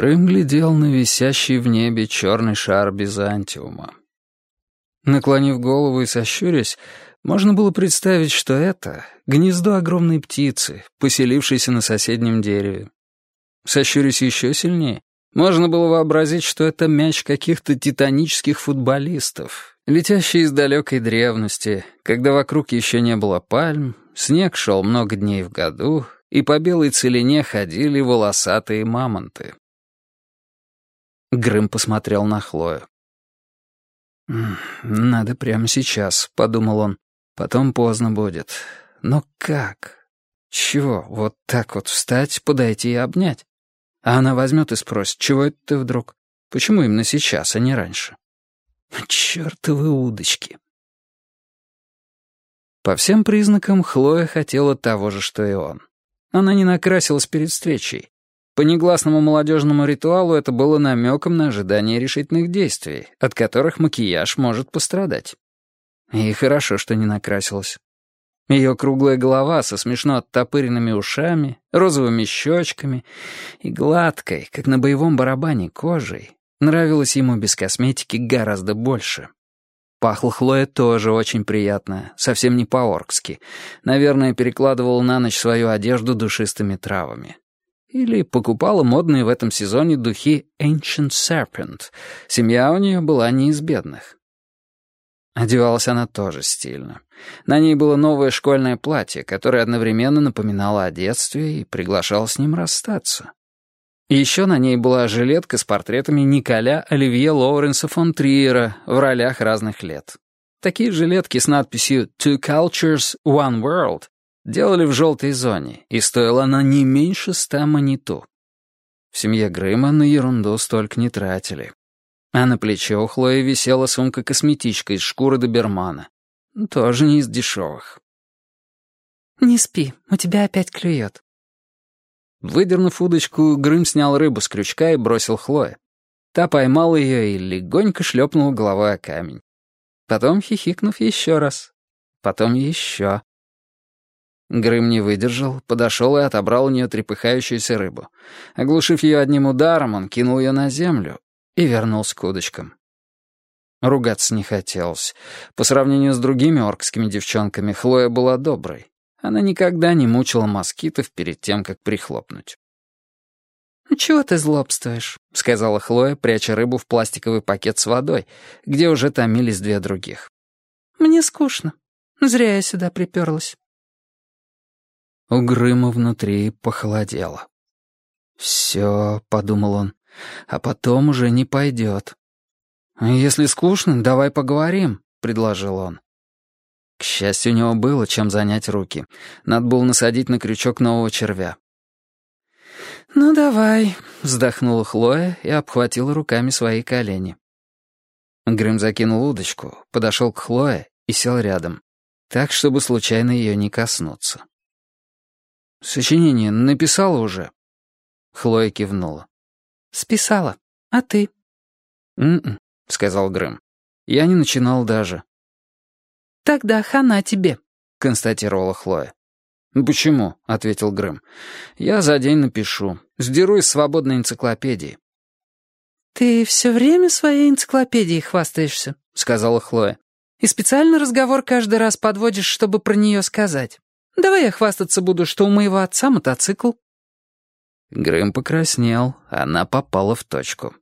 Грым глядел на висящий в небе черный шар Бизантиума. Наклонив голову и сощурясь, можно было представить, что это — гнездо огромной птицы, поселившейся на соседнем дереве. Сощурясь еще сильнее, можно было вообразить, что это мяч каких-то титанических футболистов, летящий из далекой древности, когда вокруг еще не было пальм, снег шел много дней в году, и по белой целине ходили волосатые мамонты. Грым посмотрел на Хлою. «Надо прямо сейчас», — подумал он. «Потом поздно будет. Но как? Чего, вот так вот встать, подойти и обнять? А она возьмет и спросит, чего это ты вдруг? Почему именно сейчас, а не раньше?» «Чёртовы удочки!» По всем признакам, Хлоя хотела того же, что и он. Она не накрасилась перед встречей. По негласному молодежному ритуалу это было намеком на ожидание решительных действий, от которых макияж может пострадать. И хорошо, что не накрасилась. Ее круглая голова со смешно оттопыренными ушами, розовыми щечками и гладкой, как на боевом барабане, кожей нравилась ему без косметики гораздо больше. Пахла Хлоя тоже очень приятно, совсем не по-оркски. Наверное, перекладывала на ночь свою одежду душистыми травами. Или покупала модные в этом сезоне духи Ancient Serpent. Семья у нее была не из бедных. Одевалась она тоже стильно. На ней было новое школьное платье, которое одновременно напоминало о детстве и приглашало с ним расстаться. Еще на ней была жилетка с портретами Николя Оливье Лоуренса фон Триера в ролях разных лет. Такие жилетки с надписью «Two Cultures, One World» Делали в желтой зоне, и стоила она не меньше ста маниту. В семье Грыма на ерунду столько не тратили. А на плече у Хлои висела сумка-косметичка из шкуры добермана. Тоже не из дешевых. «Не спи, у тебя опять клюет». Выдернув удочку, Грым снял рыбу с крючка и бросил Хлое. Та поймала ее и легонько шлепнула головой о камень. Потом, хихикнув еще раз. Потом еще. Грым не выдержал, подошел и отобрал у нее трепыхающуюся рыбу. Оглушив ее одним ударом, он кинул ее на землю и вернулся к удочкам. Ругаться не хотелось. По сравнению с другими оркскими девчонками, Хлоя была доброй. Она никогда не мучила москитов перед тем, как прихлопнуть. «Ну, «Чего ты злобствуешь?» — сказала Хлоя, пряча рыбу в пластиковый пакет с водой, где уже томились две других. «Мне скучно. Зря я сюда приперлась». У Грыма внутри похолодело. «Все», — подумал он, — «а потом уже не пойдет». «Если скучно, давай поговорим», — предложил он. К счастью, у него было чем занять руки. Надо было насадить на крючок нового червя. «Ну, давай», — вздохнула Хлоя и обхватила руками свои колени. Грым закинул удочку, подошел к Хлое и сел рядом, так, чтобы случайно ее не коснуться. «Сочинение написала уже?» Хлоя кивнула. «Списала. А ты?» «М-м», — сказал Грэм. «Я не начинал даже». «Тогда хана тебе», — констатировала Хлоя. «Почему?» — ответил Грэм. «Я за день напишу. Сдеру из свободной энциклопедии». «Ты все время своей энциклопедией хвастаешься», — сказала Хлоя. «И специально разговор каждый раз подводишь, чтобы про нее сказать». Давай я хвастаться буду, что у моего отца мотоцикл». Грым покраснел, она попала в точку.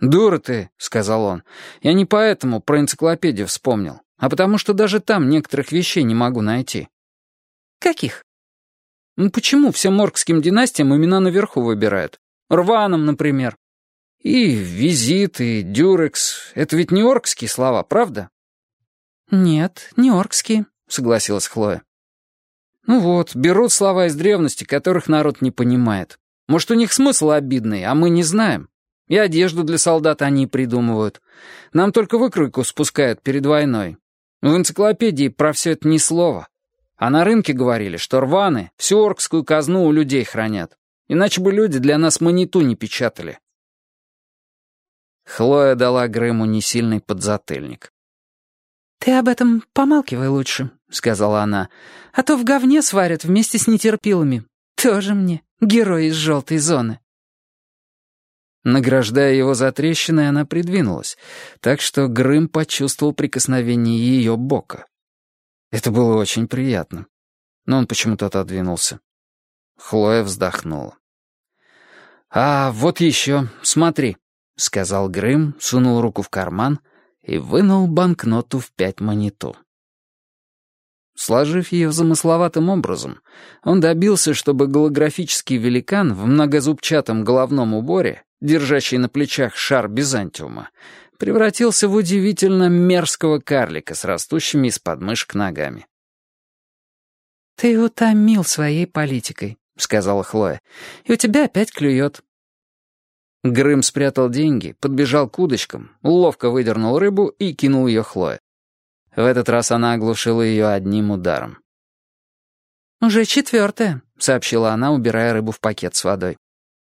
«Дура ты», — сказал он. «Я не поэтому про энциклопедию вспомнил, а потому что даже там некоторых вещей не могу найти». «Каких?» «Ну почему всем оркским династиям имена наверху выбирают? Рваном, например. И визит, и дюрекс. Это ведь не оркские слова, правда?» «Нет, не оркские», — согласилась Хлоя. Ну вот, берут слова из древности, которых народ не понимает. Может, у них смысл обидный, а мы не знаем. И одежду для солдат они придумывают. Нам только выкройку спускают перед войной. В энциклопедии про все это ни слова. А на рынке говорили, что рваны всю оркскую казну у людей хранят. Иначе бы люди для нас маниту не печатали. Хлоя дала Грэму несильный подзатыльник. «Ты об этом помалкивай лучше», — сказала она. «А то в говне сварят вместе с нетерпилами. Тоже мне, герой из желтой зоны». Награждая его за трещины, она придвинулась, так что Грым почувствовал прикосновение ее бока. Это было очень приятно. Но он почему-то отодвинулся. Хлоя вздохнула. «А вот еще, смотри», — сказал Грым, сунул руку в карман и вынул банкноту в пять монету. Сложив ее замысловатым образом, он добился, чтобы голографический великан в многозубчатом головном уборе держащий на плечах шар Бизантиума, превратился в удивительно мерзкого карлика с растущими из подмышек ногами. «Ты утомил своей политикой», — сказала Хлоя, — «и у тебя опять клюет». Грым спрятал деньги, подбежал к удочкам, ловко выдернул рыбу и кинул ее Хлое. В этот раз она оглушила ее одним ударом. «Уже четвертая», — сообщила она, убирая рыбу в пакет с водой.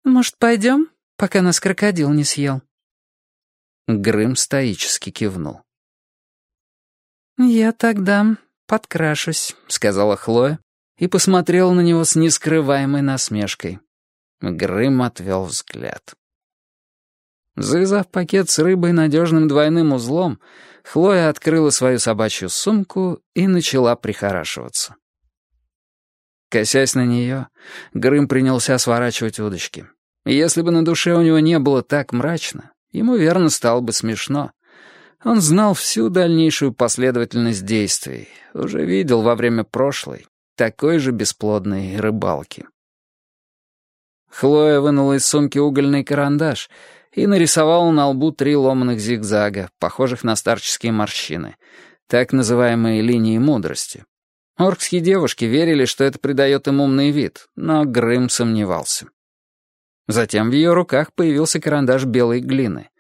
«Может, пойдем?» пока нас крокодил не съел». Грым стоически кивнул. «Я тогда подкрашусь», — сказала Хлоя и посмотрела на него с нескрываемой насмешкой. Грым отвел взгляд. Завязав пакет с рыбой надежным двойным узлом, Хлоя открыла свою собачью сумку и начала прихорашиваться. Косясь на нее, Грым принялся сворачивать удочки. Если бы на душе у него не было так мрачно, ему верно стало бы смешно. Он знал всю дальнейшую последовательность действий, уже видел во время прошлой, такой же бесплодной рыбалки. Хлоя вынула из сумки угольный карандаш и нарисовала на лбу три ломаных зигзага, похожих на старческие морщины, так называемые линии мудрости. Оркские девушки верили, что это придает им умный вид, но Грым сомневался. Затем в ее руках появился карандаш белой глины.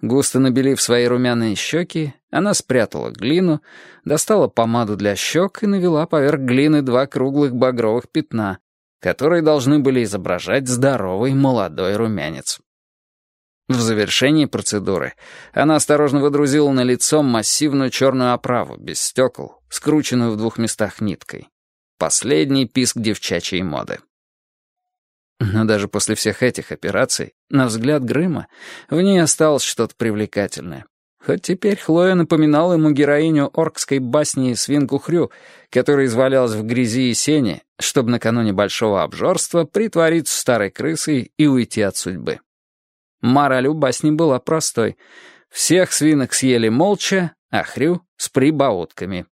Густо набелив свои румяные щеки, она спрятала глину, достала помаду для щек и навела поверх глины два круглых багровых пятна, которые должны были изображать здоровый молодой румянец. В завершении процедуры она осторожно выдрузила на лицо массивную черную оправу, без стекол, скрученную в двух местах ниткой. Последний писк девчачьей моды. Но даже после всех этих операций, на взгляд Грыма, в ней осталось что-то привлекательное. Хоть теперь Хлоя напоминала ему героиню оркской басни «Свинку Хрю», которая извалялась в грязи и сене, чтобы накануне большого обжорства притвориться старой крысой и уйти от судьбы. Мораль у басни была простой. Всех свинок съели молча, а Хрю — с прибаутками.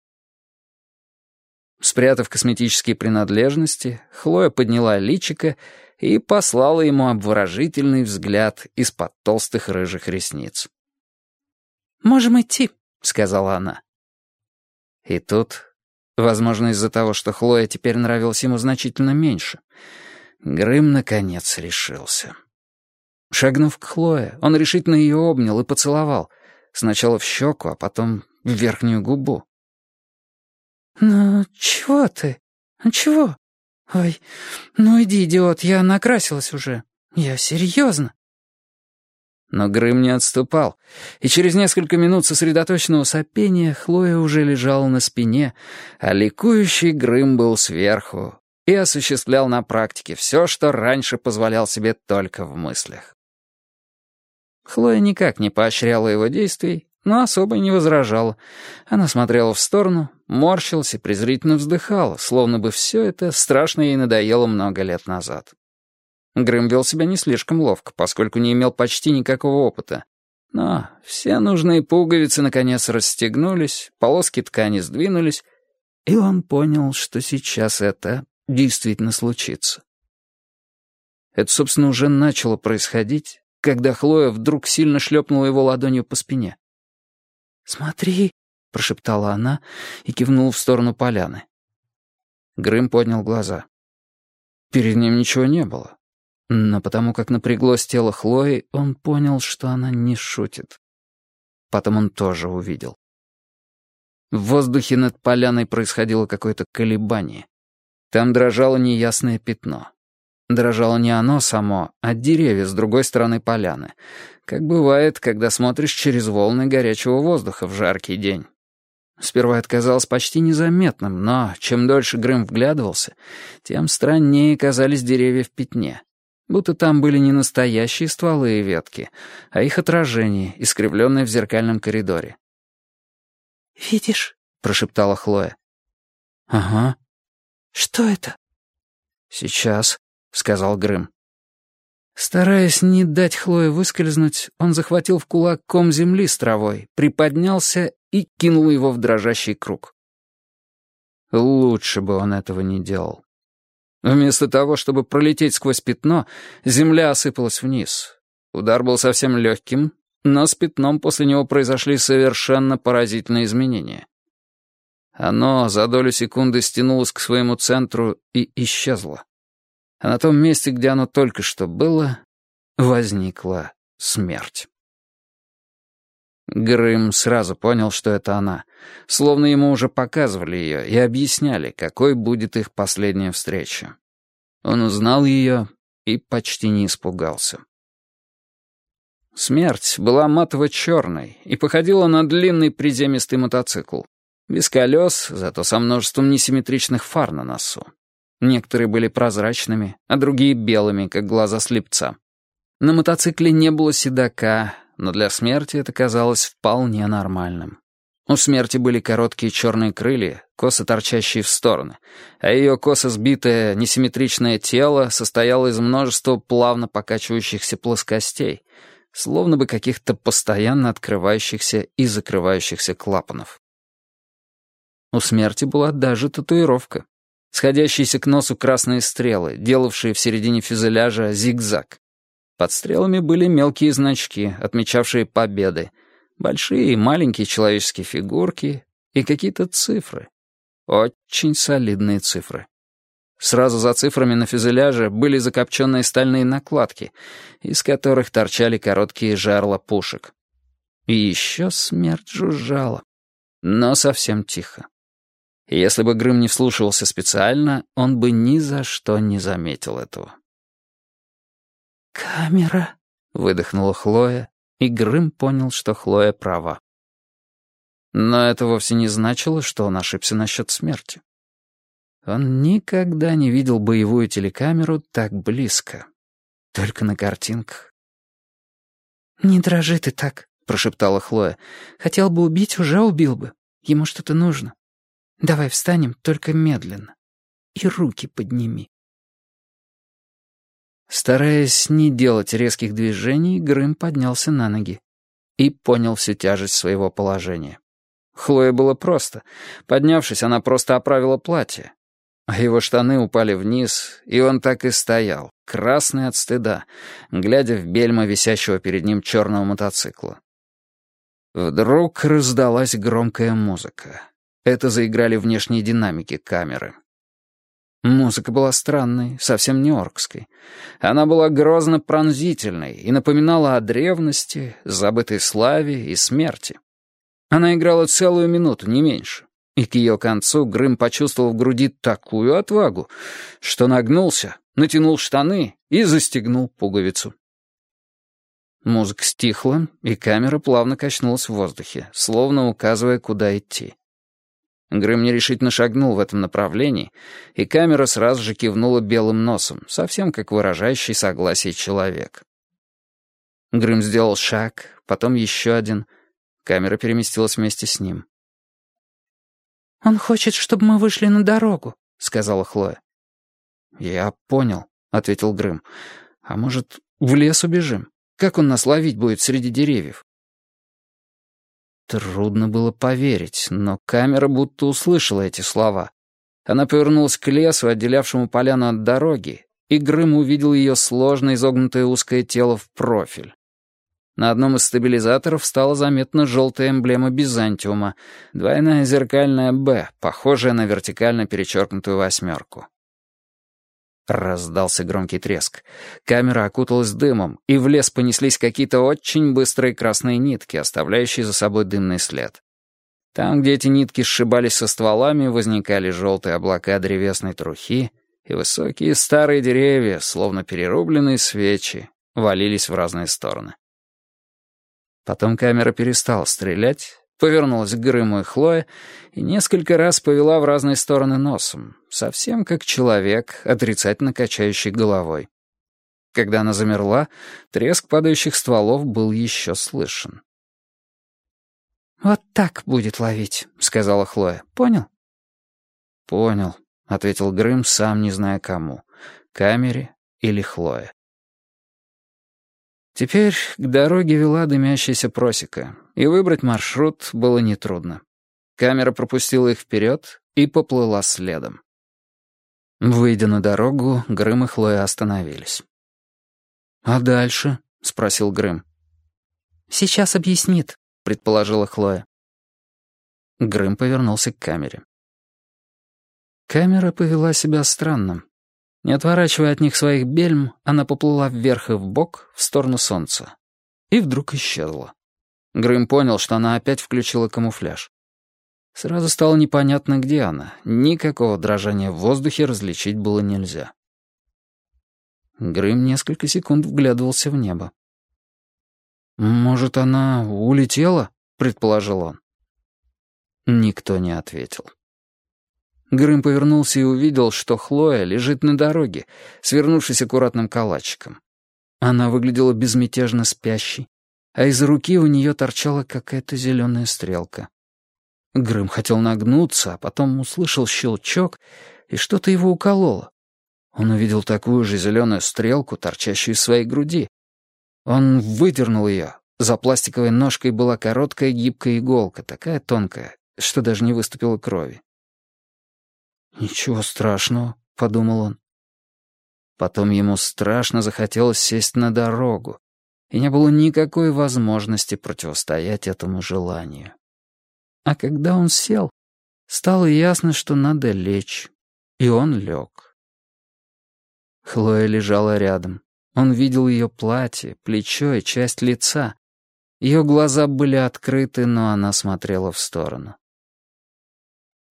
Спрятав косметические принадлежности, Хлоя подняла личико и послала ему обворожительный взгляд из-под толстых рыжих ресниц. «Можем идти», — сказала она. И тут, возможно, из-за того, что Хлоя теперь нравилась ему значительно меньше, Грым, наконец, решился. Шагнув к Хлое, он решительно ее обнял и поцеловал, сначала в щеку, а потом в верхнюю губу. «Ну, чего ты? Ну, чего?» «Ой, ну иди, идиот, я накрасилась уже. Я серьезно». Но Грым не отступал, и через несколько минут сосредоточенного сопения Хлоя уже лежала на спине, а ликующий Грым был сверху и осуществлял на практике все, что раньше позволял себе только в мыслях. Хлоя никак не поощряла его действий, но особо не возражала. Она смотрела в сторону, морщилась и презрительно вздыхала, словно бы все это страшно ей надоело много лет назад. Грым вел себя не слишком ловко, поскольку не имел почти никакого опыта. Но все нужные пуговицы наконец расстегнулись, полоски ткани сдвинулись, и он понял, что сейчас это действительно случится. Это, собственно, уже начало происходить, когда Хлоя вдруг сильно шлепнула его ладонью по спине. «Смотри», — прошептала она и кивнула в сторону поляны. Грым поднял глаза. Перед ним ничего не было. Но потому как напряглось тело Хлои, он понял, что она не шутит. Потом он тоже увидел. В воздухе над поляной происходило какое-то колебание. Там дрожало неясное пятно. Дрожало не оно само, а деревья с другой стороны поляны. Как бывает, когда смотришь через волны горячего воздуха в жаркий день. Сперва это казалось почти незаметным, но чем дольше Грым вглядывался, тем страннее казались деревья в пятне. Будто там были не настоящие стволы и ветки, а их отражение, искривленное в зеркальном коридоре. «Видишь?» — прошептала Хлоя. «Ага». «Что это?» «Сейчас», — сказал Грым. Стараясь не дать Хлое выскользнуть, он захватил в кулак ком земли с травой, приподнялся и кинул его в дрожащий круг. Лучше бы он этого не делал. Вместо того, чтобы пролететь сквозь пятно, земля осыпалась вниз. Удар был совсем легким, но с пятном после него произошли совершенно поразительные изменения. Оно за долю секунды стянулось к своему центру и исчезло. А на том месте, где оно только что было, возникла смерть. Грым сразу понял, что это она, словно ему уже показывали ее и объясняли, какой будет их последняя встреча. Он узнал ее и почти не испугался. Смерть была матово-черной и походила на длинный приземистый мотоцикл. Без колес, зато со множеством несимметричных фар на носу. Некоторые были прозрачными, а другие белыми, как глаза слепца. На мотоцикле не было седока, но для смерти это казалось вполне нормальным. У смерти были короткие черные крылья, косо торчащие в стороны, а ее косо сбитое несимметричное тело состояло из множества плавно покачивающихся плоскостей, словно бы каких-то постоянно открывающихся и закрывающихся клапанов. У смерти была даже татуировка. Сходящиеся к носу красные стрелы, делавшие в середине фюзеляжа зигзаг. Под стрелами были мелкие значки, отмечавшие победы, большие и маленькие человеческие фигурки и какие-то цифры. Очень солидные цифры. Сразу за цифрами на фюзеляже были закопченные стальные накладки, из которых торчали короткие жерла пушек. И еще смерть жужжала, но совсем тихо. Если бы Грым не вслушивался специально, он бы ни за что не заметил этого. «Камера», — выдохнула Хлоя, и Грым понял, что Хлоя права. Но это вовсе не значило, что он ошибся насчет смерти. Он никогда не видел боевую телекамеру так близко. Только на картинках. «Не дрожи ты так», — прошептала Хлоя. «Хотел бы убить, уже убил бы. Ему что-то нужно. Давай встанем, только медленно. И руки подними». Стараясь не делать резких движений, Грым поднялся на ноги и понял всю тяжесть своего положения. Хлое было просто. Поднявшись, она просто оправила платье. А его штаны упали вниз, и он так и стоял, красный от стыда, глядя в бельма висящего перед ним черного мотоцикла. Вдруг раздалась громкая музыка. Это заиграли внешние динамики камеры. Музыка была странной, совсем не оркской. Она была грозно пронзительной и напоминала о древности, забытой славе и смерти. Она играла целую минуту, не меньше. И к ее концу Грым почувствовал в груди такую отвагу, что нагнулся, натянул штаны и застегнул пуговицу. Музыка стихла, и камера плавно качнулась в воздухе, словно указывая, куда идти. Грым нерешительно шагнул в этом направлении, и камера сразу же кивнула белым носом, совсем как выражающий согласие человек. Грым сделал шаг, потом еще один. Камера переместилась вместе с ним. «Он хочет, чтобы мы вышли на дорогу», — сказала Хлоя. «Я понял», — ответил Грым. «А может, в лес убежим? Как он нас ловить будет среди деревьев?» Трудно было поверить, но камера будто услышала эти слова. Она повернулась к лесу, отделявшему поляну от дороги, и Грым увидел ее сложно изогнутое узкое тело в профиль. На одном из стабилизаторов стала заметна желтая эмблема Бизантиума, двойная зеркальная «Б», похожая на вертикально перечеркнутую восьмерку. Раздался громкий треск. Камера окуталась дымом, и в лес понеслись какие-то очень быстрые красные нитки, оставляющие за собой дымный след. Там, где эти нитки сшибались со стволами, возникали желтые облака древесной трухи, и высокие старые деревья, словно перерубленные свечи, валились в разные стороны. Потом камера перестала стрелять, повернулась к Грыму и Хлое и несколько раз повела в разные стороны носом, совсем как человек, отрицательно качающий головой. Когда она замерла, треск падающих стволов был еще слышен. «Вот так будет ловить», — сказала Хлоя. «Понял?» «Понял», — ответил Грым, сам не зная кому. Камере или Хлое. Теперь к дороге вела дымящаяся просека, и выбрать маршрут было нетрудно. Камера пропустила их вперед и поплыла следом. Выйдя на дорогу, Грым и Хлоя остановились. «А дальше?» — спросил Грым. «Сейчас объяснит», — предположила Хлоя. Грым повернулся к камере. Камера повела себя странно. Не отворачивая от них своих бельм, она поплыла вверх и вбок, в сторону солнца. И вдруг исчезла. Грым понял, что она опять включила камуфляж. Сразу стало непонятно, где она. Никакого дрожания в воздухе различить было нельзя. Грым несколько секунд вглядывался в небо. «Может, она улетела?» — предположил он. Никто не ответил. Грым повернулся и увидел, что Хлоя лежит на дороге, свернувшись аккуратным калачиком. Она выглядела безмятежно спящей, а из руки у нее торчала какая-то зеленая стрелка. Грым хотел нагнуться, а потом услышал щелчок, и что-то его укололо. Он увидел такую же зеленую стрелку, торчащую из своей груди. Он выдернул ее. За пластиковой ножкой была короткая гибкая иголка, такая тонкая, что даже не выступила крови. «Ничего страшного», — подумал он. Потом ему страшно захотелось сесть на дорогу, и не было никакой возможности противостоять этому желанию. А когда он сел, стало ясно, что надо лечь, и он лег. Хлоя лежала рядом. Он видел ее платье, плечо и часть лица. Ее глаза были открыты, но она смотрела в сторону.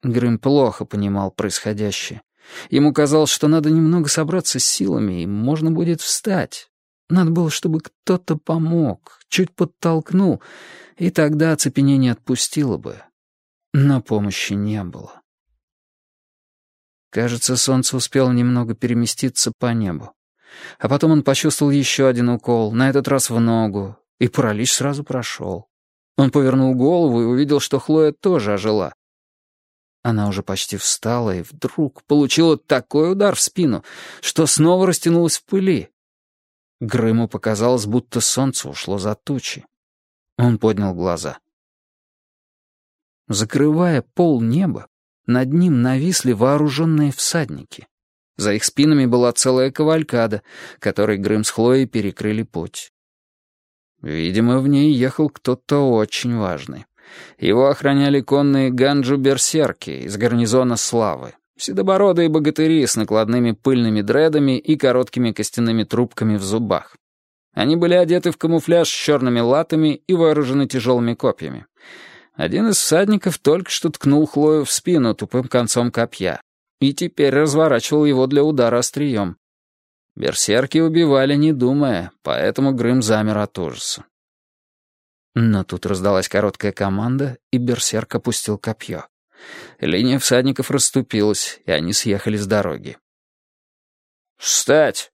Грым плохо понимал происходящее. Ему казалось, что надо немного собраться с силами, и можно будет встать. Надо было, чтобы кто-то помог, чуть подтолкнул, и тогда оцепенение отпустило бы. Но помощи не было. Кажется, солнце успело немного переместиться по небу. А потом он почувствовал еще один укол, на этот раз в ногу, и паралич сразу прошел. Он повернул голову и увидел, что Хлоя тоже ожила. Она уже почти встала и вдруг получила такой удар в спину, что снова растянулась в пыли. Грыму показалось, будто солнце ушло за тучи. Он поднял глаза. Закрывая пол неба, над ним нависли вооруженные всадники. За их спинами была целая кавалькада, которой Грым с Хлоей перекрыли путь. Видимо, в ней ехал кто-то очень важный. Его охраняли конные ганджу-берсерки из гарнизона Славы, седобородые богатыри с накладными пыльными дредами и короткими костяными трубками в зубах. Они были одеты в камуфляж с черными латами и вооружены тяжелыми копьями. Один из всадников только что ткнул Хлою в спину тупым концом копья и теперь разворачивал его для удара острием. Берсерки убивали, не думая, поэтому Грым замер от ужаса. Но тут раздалась короткая команда, и берсерк опустил копье. Линия всадников расступилась, и они съехали с дороги. «Встать!»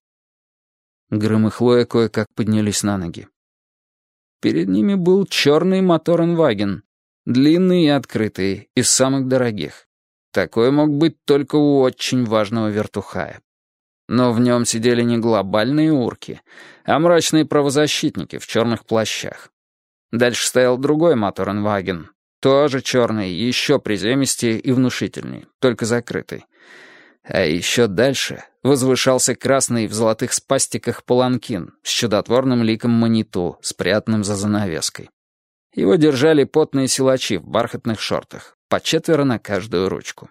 Грым и Хлоя кое-как поднялись на ноги. Перед ними был черный моторенваген, длинный и открытый, из самых дорогих. Такой мог быть только у очень важного вертухая. Но в нем сидели не глобальные урки, а мрачные правозащитники в черных плащах. Дальше стоял другой моторенваген, тоже черный, еще приземистее и внушительней, только закрытый. А еще дальше возвышался красный в золотых спастиках паланкин с чудотворным ликом маниту, спрятанным за занавеской. Его держали потные силачи в бархатных шортах, по четверо на каждую ручку.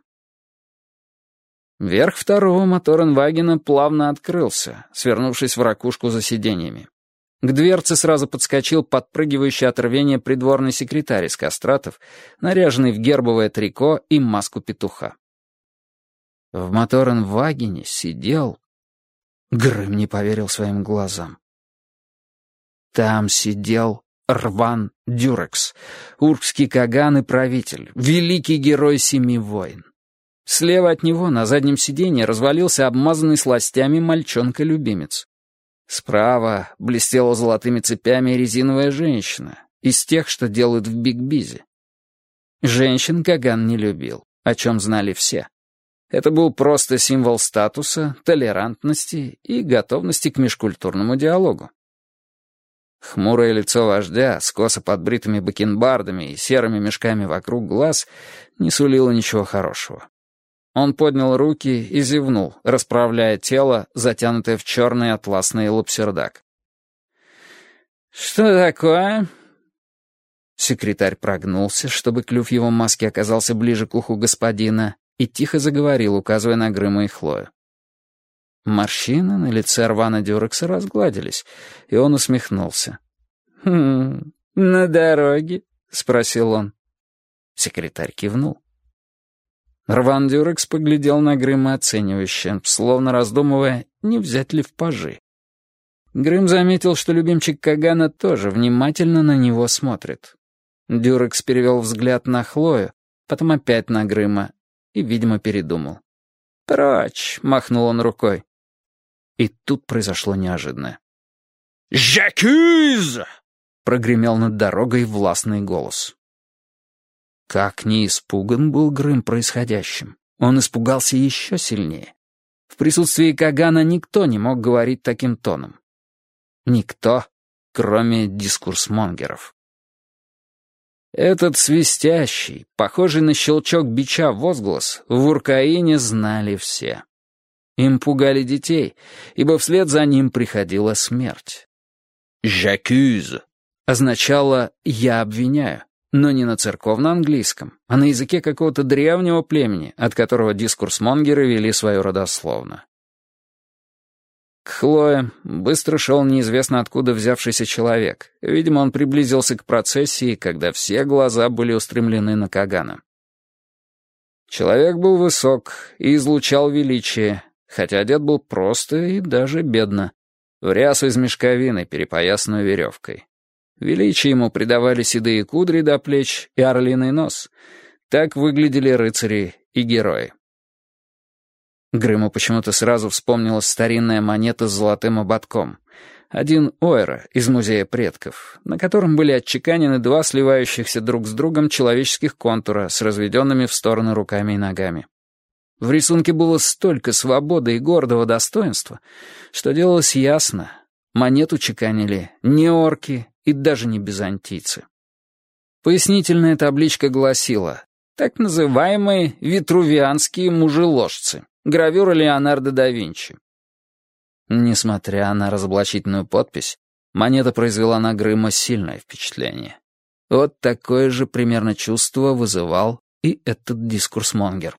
Верх второго моторенвагена плавно открылся, свернувшись в ракушку за сиденьями. К дверце сразу подскочил подпрыгивающий от рвения придворный секретарь из кастратов, наряженный в гербовое трико и маску петуха. В моторенвагене сидел... Грым не поверил своим глазам. Там сидел Рван Дюрекс, уркский каган и правитель, великий герой семи войн. Слева от него на заднем сиденье развалился обмазанный сластями мальчонка-любимец. Справа блестела золотыми цепями резиновая женщина, из тех, что делают в Биг-Бизе. Женщин Каган не любил, о чем знали все. Это был просто символ статуса, толерантности и готовности к межкультурному диалогу. Хмурое лицо вождя с косо подбритыми бакенбардами и серыми мешками вокруг глаз не сулило ничего хорошего. Он поднял руки и зевнул, расправляя тело, затянутое в черный атласный лапсердак. «Что такое?» Секретарь прогнулся, чтобы клюв его маски оказался ближе к уху господина, и тихо заговорил, указывая на Грыма и Хлою. Морщины на лице Рвана Дюрекса разгладились, и он усмехнулся. «Хм, на дороге?» — спросил он. Секретарь кивнул. Рван Дюрекс поглядел на Грыма оценивающе, словно раздумывая, не взять ли в пажи. Грым заметил, что любимчик Кагана тоже внимательно на него смотрит. Дюрекс перевел взгляд на Хлою, потом опять на Грыма и, видимо, передумал. «Прочь!» — махнул он рукой. И тут произошло неожиданное. «Жакюз!» — прогремел над дорогой властный голос. Как не испуган был Грым происходящим. Он испугался еще сильнее. В присутствии Кагана никто не мог говорить таким тоном. Никто, кроме дискурсмонгеров. Этот свистящий, похожий на щелчок бича возглас, в Уркаине знали все. Им пугали детей, ибо вслед за ним приходила смерть. «J'accuse» означало «я обвиняю», но не на церковно-английском, а на языке какого-то древнего племени, от которого дискурсмонгеры вели свою родословно. К Хлое быстро шел неизвестно откуда взявшийся человек. Видимо, он приблизился к процессии, когда все глаза были устремлены на Кагана. Человек был высок и излучал величие, хотя одет был просто и даже бедно, в рясу из мешковины, перепоясанную веревкой. Величие ему придавали седые кудри до плеч и орлиный нос. Так выглядели рыцари и герои. Грыму почему-то сразу вспомнилась старинная монета с золотым ободком. Один ойра из музея предков, на котором были отчеканены два сливающихся друг с другом человеческих контура с разведенными в стороны руками и ногами. В рисунке было столько свободы и гордого достоинства, что делалось ясно. Монету чеканили не орки и даже не византийцы. Пояснительная табличка гласила «Так называемые витрувианские мужеложцы. Гравюра Леонардо да Винчи». Несмотря на разоблачительную подпись, монета произвела на Грыма сильное впечатление. Вот такое же примерно чувство вызывал и этот дискурс-монгер.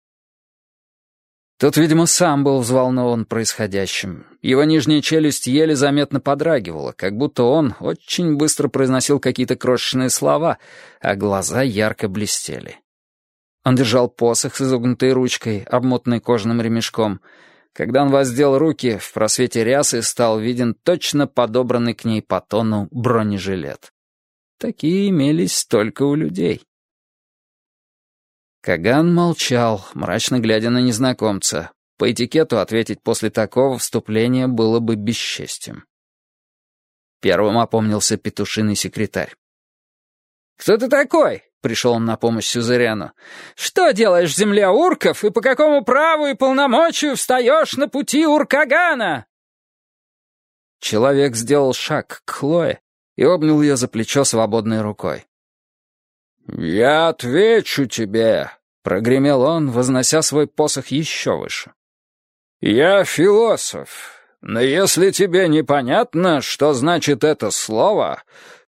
Тот, видимо, сам был взволнован происходящим. Его нижняя челюсть еле заметно подрагивала, как будто он очень быстро произносил какие-то крошечные слова, а глаза ярко блестели. Он держал посох с изогнутой ручкой, обмотанной кожаным ремешком. Когда он воздел руки, в просвете рясы стал виден точно подобранный к ней по тону бронежилет. Такие имелись только у людей. Каган молчал, мрачно глядя на незнакомца. По этикету ответить после такого вступления было бы бесчестием. Первым опомнился петушиный секретарь. «Кто ты такой?» — пришел он на помощь Сюзеряну. «Что делаешь в земле урков и по какому праву и полномочию встаешь на пути Уркагана?» Человек сделал шаг к Хлое и обнял ее за плечо свободной рукой. «Я отвечу тебе», Прогремел он, вознося свой посох еще выше. «Я философ, но если тебе непонятно, что значит это слово,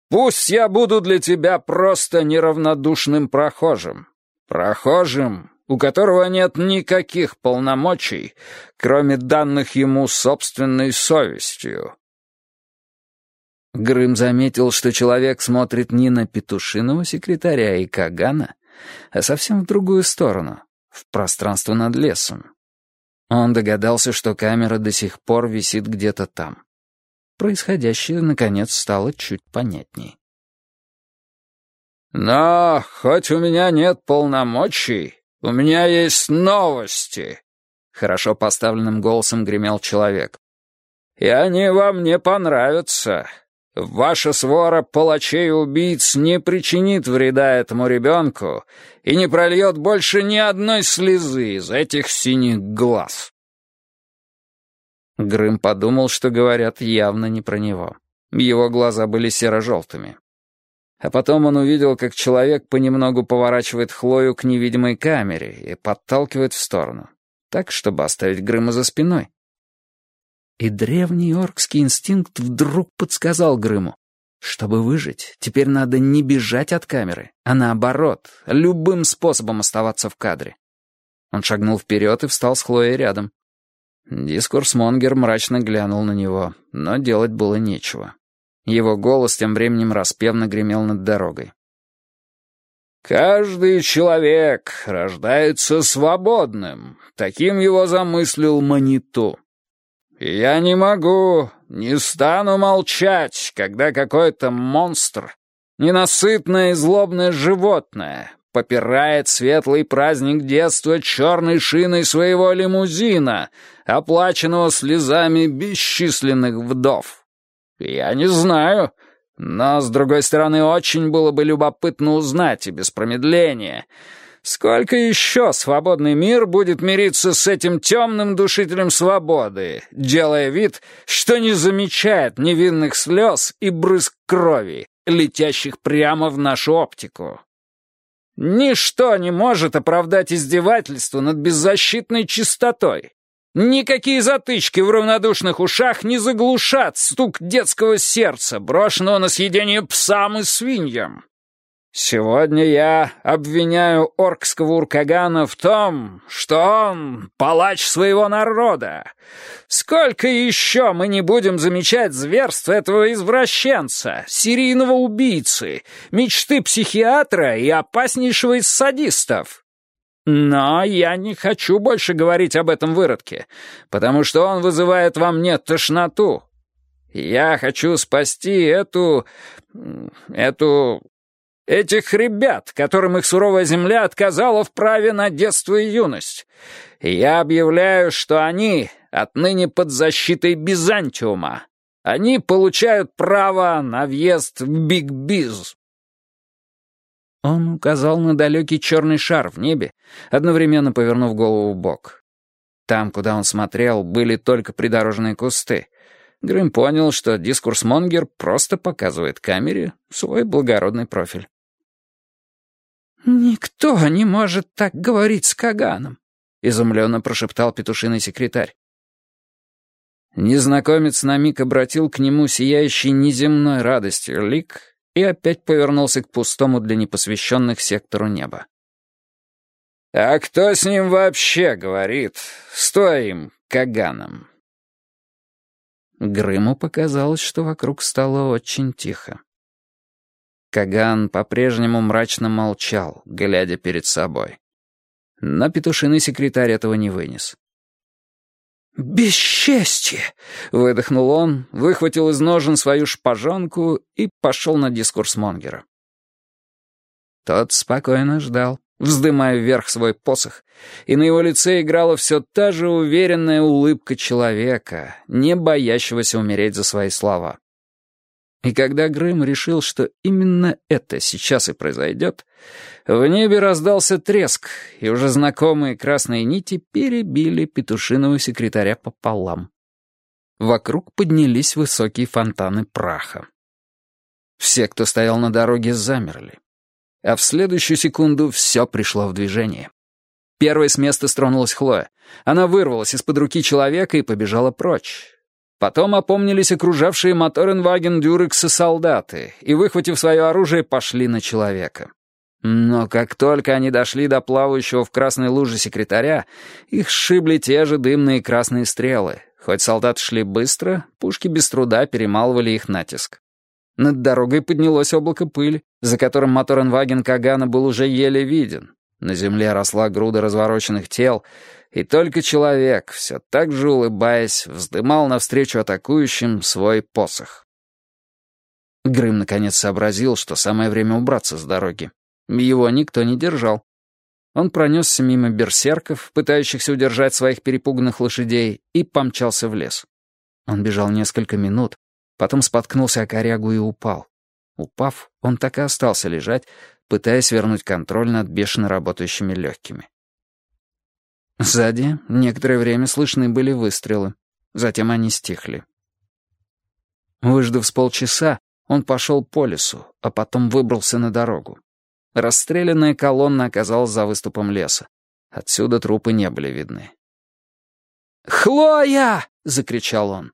пусть я буду для тебя просто неравнодушным прохожим. Прохожим, у которого нет никаких полномочий, кроме данных ему собственной совестью». Грым заметил, что человек смотрит не на петушиного секретаря и Кагана, а совсем в другую сторону, в пространство над лесом. Он догадался, что камера до сих пор висит где-то там. Происходящее, наконец, стало чуть понятней. «Но хоть у меня нет полномочий, у меня есть новости», — хорошо поставленным голосом гремел человек. и они вам не понравятся. Ваша свора палачей и убийц не причинит вреда этому ребенку и не прольет больше ни одной слезы из этих синих глаз». Грым подумал, что говорят явно не про него. Его глаза были серо-желтыми. А потом он увидел, как человек понемногу поворачивает Хлою к невидимой камере и подталкивает в сторону, так, чтобы оставить Грыма за спиной. И древний оркский инстинкт вдруг подсказал Грыму. Чтобы выжить, теперь надо не бежать от камеры, а наоборот, любым способом оставаться в кадре. Он шагнул вперед и встал с Хлоей рядом. Дискурс Монгер мрачно глянул на него, но делать было нечего. Его голос тем временем распевно гремел над дорогой. «Каждый человек рождается свободным», — таким его замыслил Маниту. «Я не могу, не стану молчать, когда какой-то монстр, ненасытное и злобное животное, попирает светлый праздник детства черной шиной своего лимузина, оплаченного слезами бесчисленных вдов. Я не знаю, но, с другой стороны, очень было бы любопытно узнать и без промедления, сколько еще свободный мир будет мириться с этим темным душителем свободы, делая вид, что не замечает невинных слез и брызг крови, летящих прямо в нашу оптику. Ничто не может оправдать издевательство над беззащитной чистотой. Никакие затычки в равнодушных ушах не заглушат стук детского сердца, брошенного на съедение псам и свиньям. Сегодня я обвиняю оркского уркагана в том, что он палач своего народа. Сколько еще мы не будем замечать зверств этого извращенца, серийного убийцы, мечты психиатра и опаснейшего из садистов? Но я не хочу больше говорить об этом выродке, потому что он вызывает во мне тошноту. Я хочу спасти эту... эту Этих ребят, которым их суровая земля отказала в праве на детство и юность. Я объявляю, что они отныне под защитой Бизантиума. Они получают право на въезд в Биг-Биз. Он указал на далекий черный шар в небе, одновременно повернув голову в бок. Там, куда он смотрел, были только придорожные кусты. Грым понял, что дискурсмонгер просто показывает камере свой благородный профиль. «Никто не может так говорить с Каганом», — изумленно прошептал петушиный секретарь. Незнакомец на миг обратил к нему сияющий неземной радостью лик и опять повернулся к пустому для непосвященных сектору неба. «А кто с ним вообще говорит? С твоим Каганом?» Грыму показалось, что вокруг стало очень тихо. Каган по-прежнему мрачно молчал, глядя перед собой. Но петушиный секретарь этого не вынес. «Бесчестье!» — выдохнул он, выхватил из ножен свою шпажонку и пошел на дискурс Монгера. Тот спокойно ждал, вздымая вверх свой посох, и на его лице играла все та же уверенная улыбка человека, не боящегося умереть за свои слова. И когда Грэм решил, что именно это сейчас и произойдет, в небе раздался треск, и уже знакомые красные нити перебили петушиного секретаря пополам. Вокруг поднялись высокие фонтаны праха. Все, кто стоял на дороге, замерли. А в следующую секунду все пришло в движение. Первой с места стронулась Хлоя. Она вырвалась из-под руки человека и побежала прочь. Потом опомнились окружавшие Моторенваген Дюрекса солдаты и, выхватив свое оружие, пошли на человека. Но как только они дошли до плавающего в красной луже секретаря, их сшибли те же дымные красные стрелы. Хоть солдаты шли быстро, пушки без труда перемалывали их натиск. Над дорогой поднялось облако пыли, за которым Моторенваген Кагана был уже еле виден. На земле росла груда развороченных тел, и только человек, все так же улыбаясь, вздымал навстречу атакующим свой посох. Грым наконец сообразил, что самое время убраться с дороги. Его никто не держал. Он пронесся мимо берсерков, пытающихся удержать своих перепуганных лошадей, и помчался в лес. Он бежал несколько минут, потом споткнулся о корягу и упал. Упав, он так и остался лежать, пытаясь вернуть контроль над бешено работающими легкими. Сзади некоторое время слышны были выстрелы. Затем они стихли. Выждав с полчаса, он пошел по лесу, а потом выбрался на дорогу. Расстрелянная колонна оказалась за выступом леса. Отсюда трупы не были видны. «Хлоя!» — закричал он.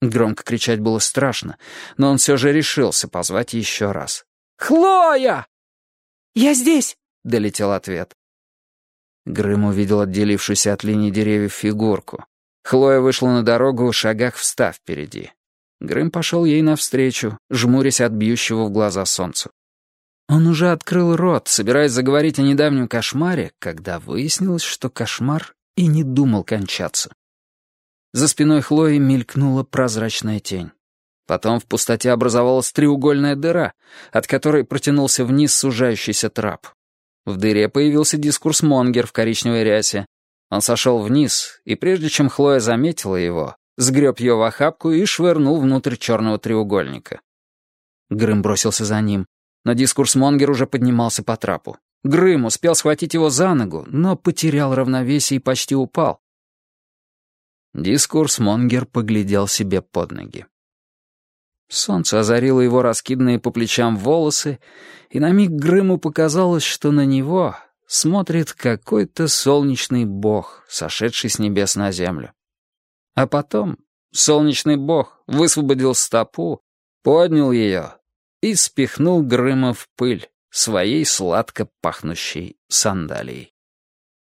Громко кричать было страшно, но он все же решился позвать еще раз. «Хлоя!» «Я здесь!» — долетел ответ. Грым увидел отделившуюся от линии деревьев фигурку. Хлоя вышла на дорогу в шагах встав впереди. Грым пошел ей навстречу, жмурясь от бьющего в глаза солнца. Он уже открыл рот, собираясь заговорить о недавнем кошмаре, когда выяснилось, что кошмар и не думал кончаться. За спиной Хлои мелькнула прозрачная тень. Потом в пустоте образовалась треугольная дыра, от которой протянулся вниз сужающийся трап. В дыре появился дискурсмонгер в коричневой рясе. Он сошел вниз, и прежде чем Хлоя заметила его, сгреб ее в охапку и швырнул внутрь черного треугольника. Грым бросился за ним, но дискурсмонгер уже поднимался по трапу. Грым успел схватить его за ногу, но потерял равновесие и почти упал. Дискурсмонгер поглядел себе под ноги. Солнце озарило его раскиданные по плечам волосы, и на миг Грыму показалось, что на него смотрит какой-то солнечный бог, сошедший с небес на землю. А потом солнечный бог высвободил стопу, поднял ее и спихнул Грыма в пыль своей сладко пахнущей сандалией.